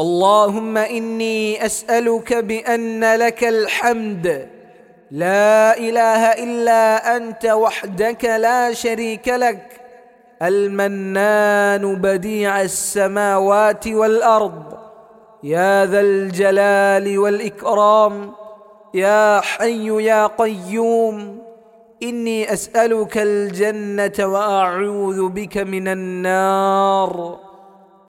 اللهم إني أسألك بأن لك الحمد. لا إله إلا أنت وحدك لا شريك لك. المنان بديع السماوات والأرض. يا ذا الجلال والإكرام. يا حي يا قيوم. إني أسألك الجنة وأعوذ بك من النار.